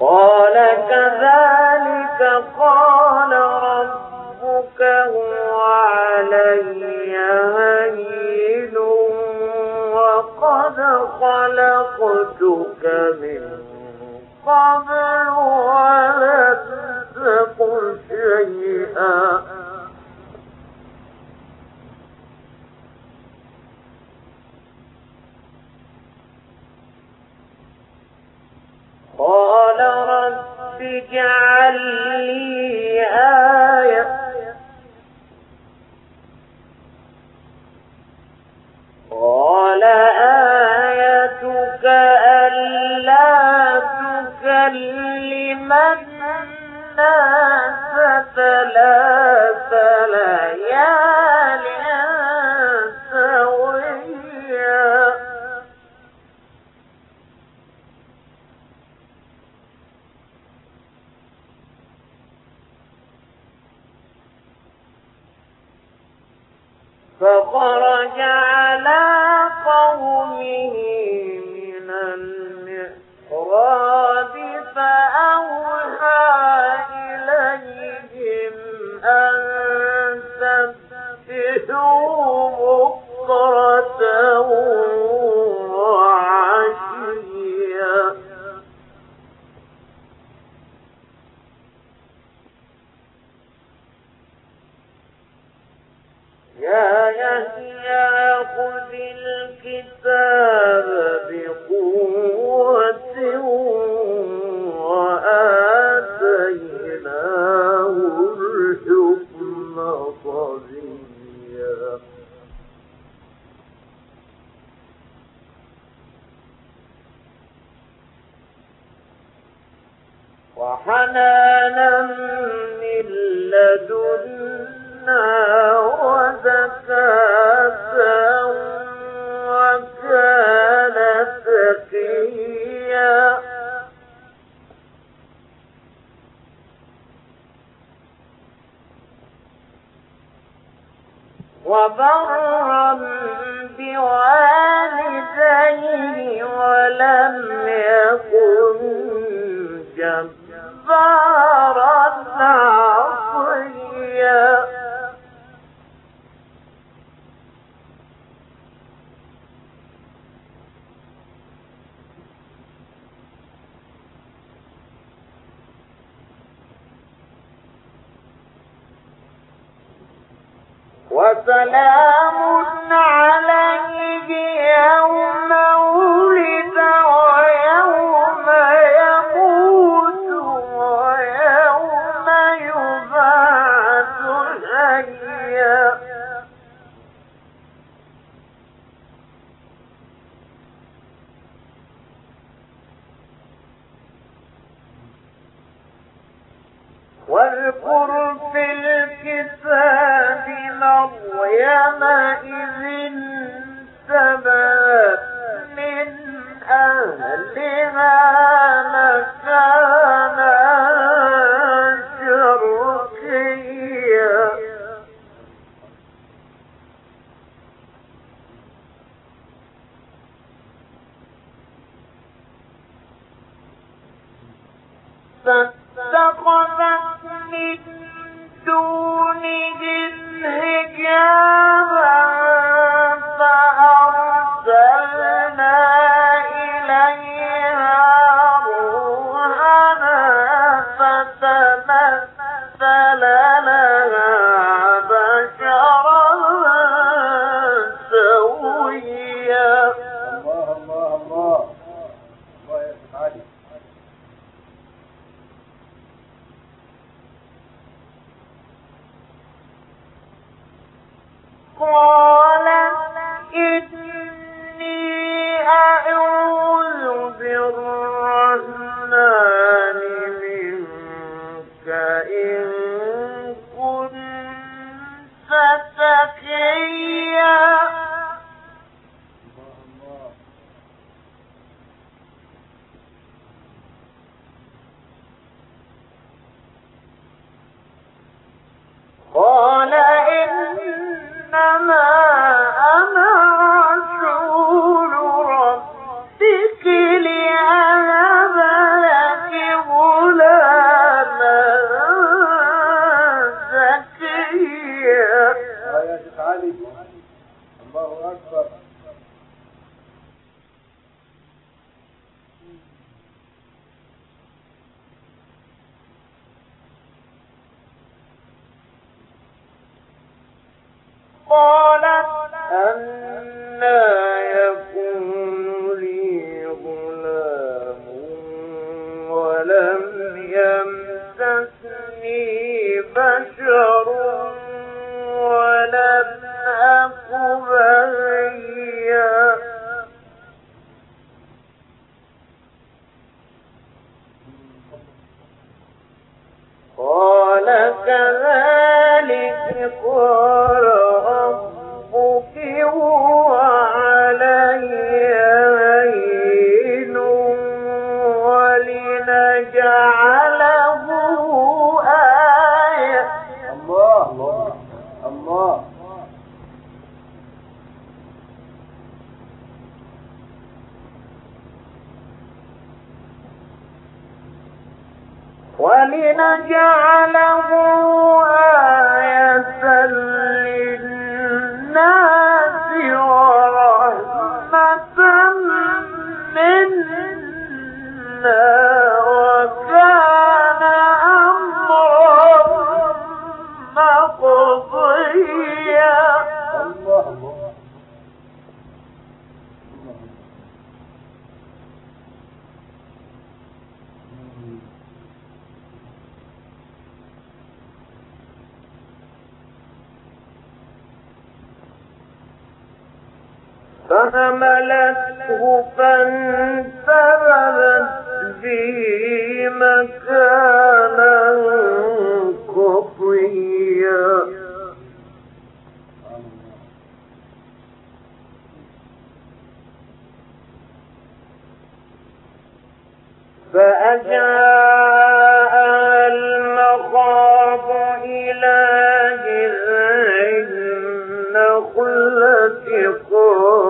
قال كذلك قال ربك هو علي هين وقد خلقتك من قبل ولم تقل شيئا. ثلاث ليال وسلام أهلها مكانا قالت قالت أنا ولنجعله فحملته فانتبذت به مكانا قصيا فأجاء المخاض إلى جذع النخلة قال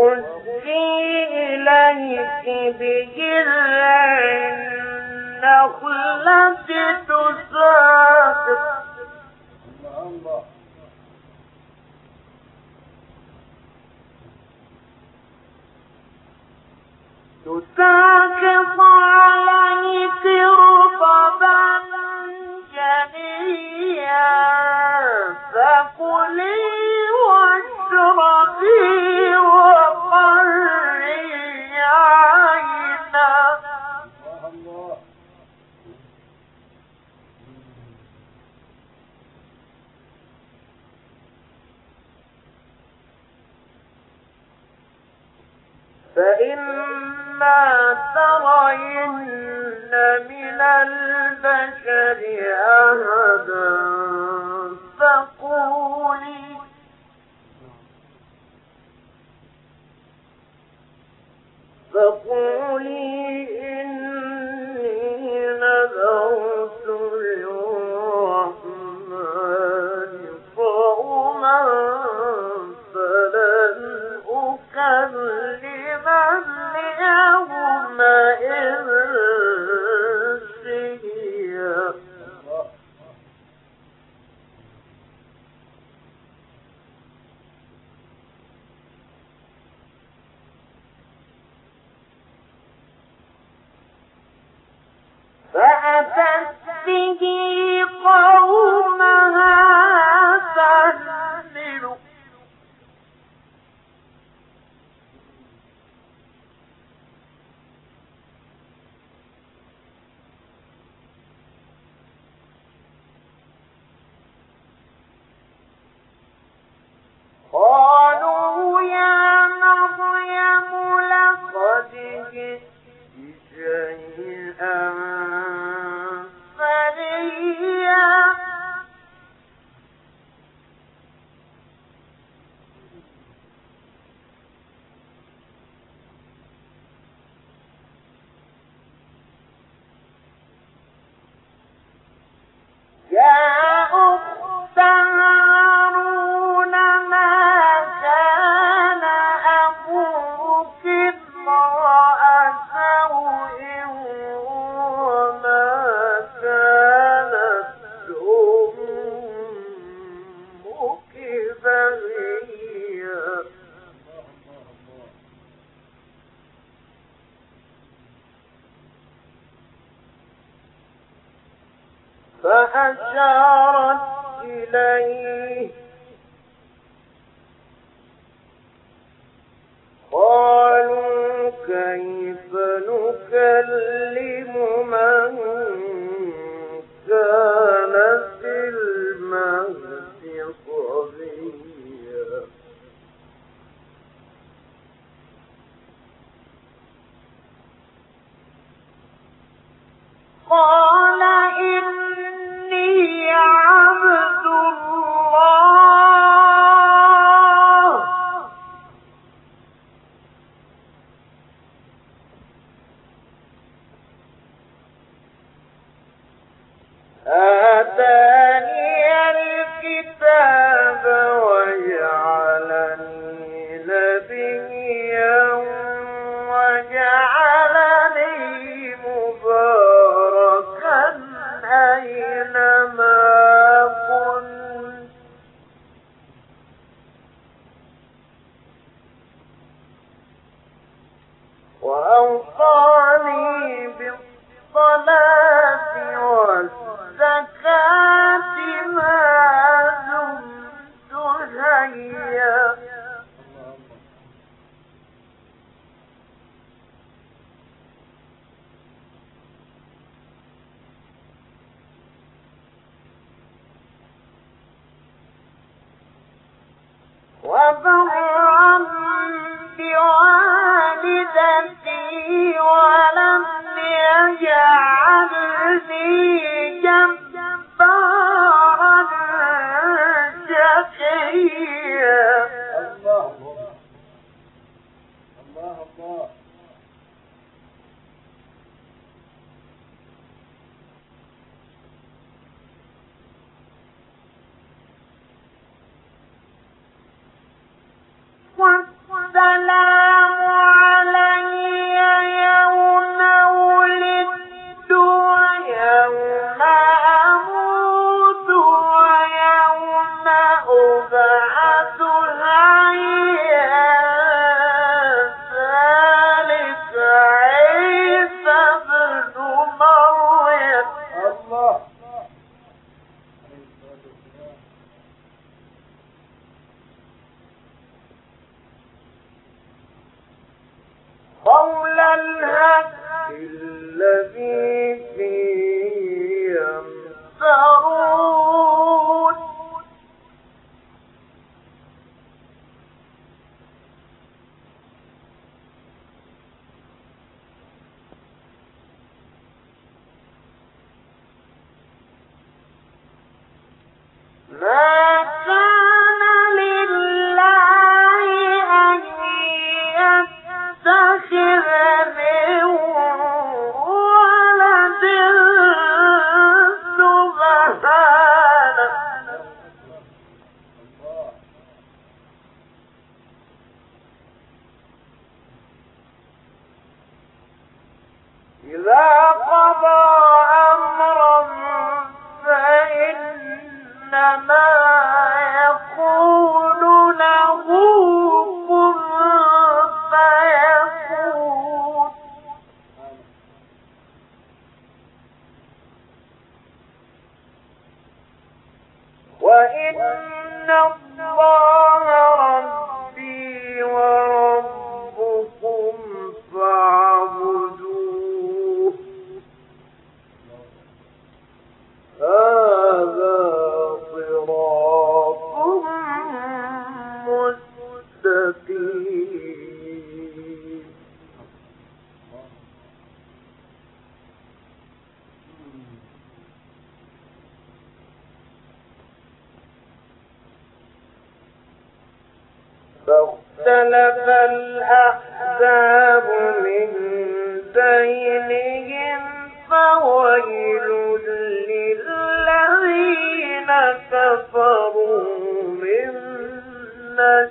وهزي إليك بجذع النخلة ما ترين من البشر أهدا فقولي. فقولي. أشارت إليه the وَلَمْ يَجْعَلْنِي فاختلف الأحزاب من بينهم فويل للذين كفروا من نجاة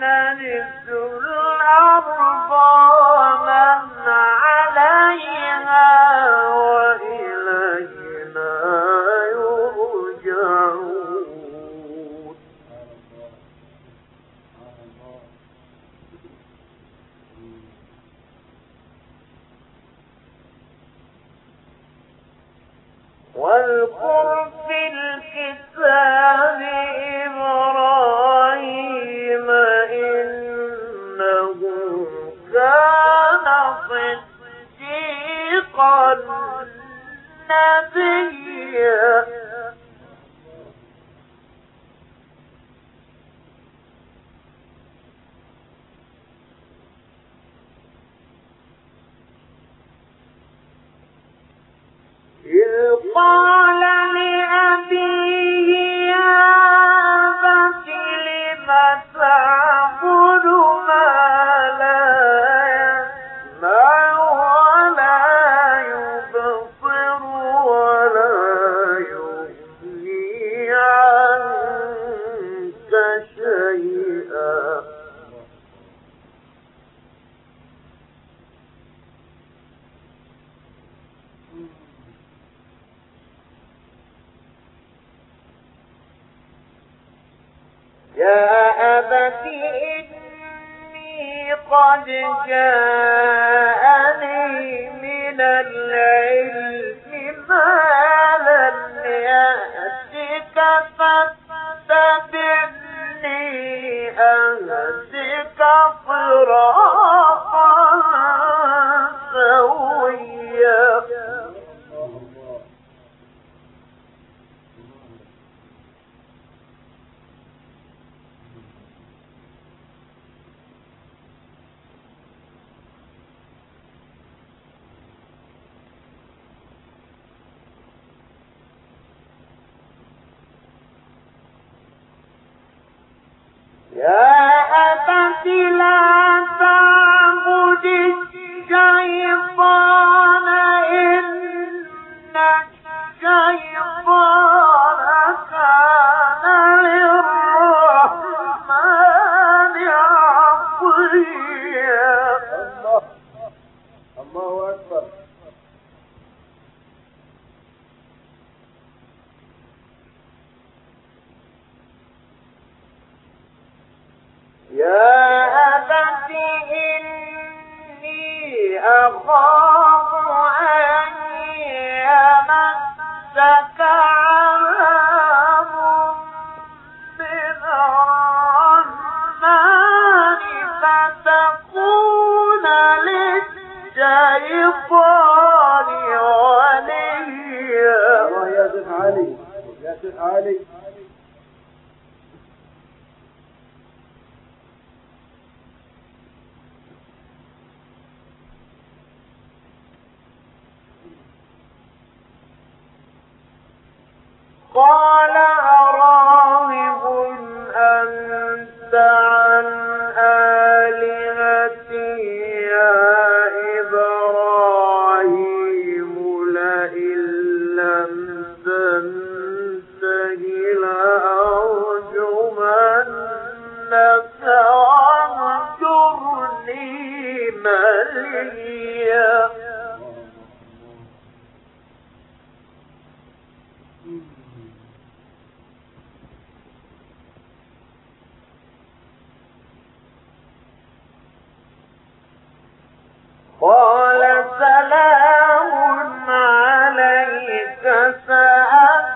نرث الأرض ومن عليها Bye. قد جاءني من العلم ما لم يأتك فاتبعني أهدك صراطا قال سأل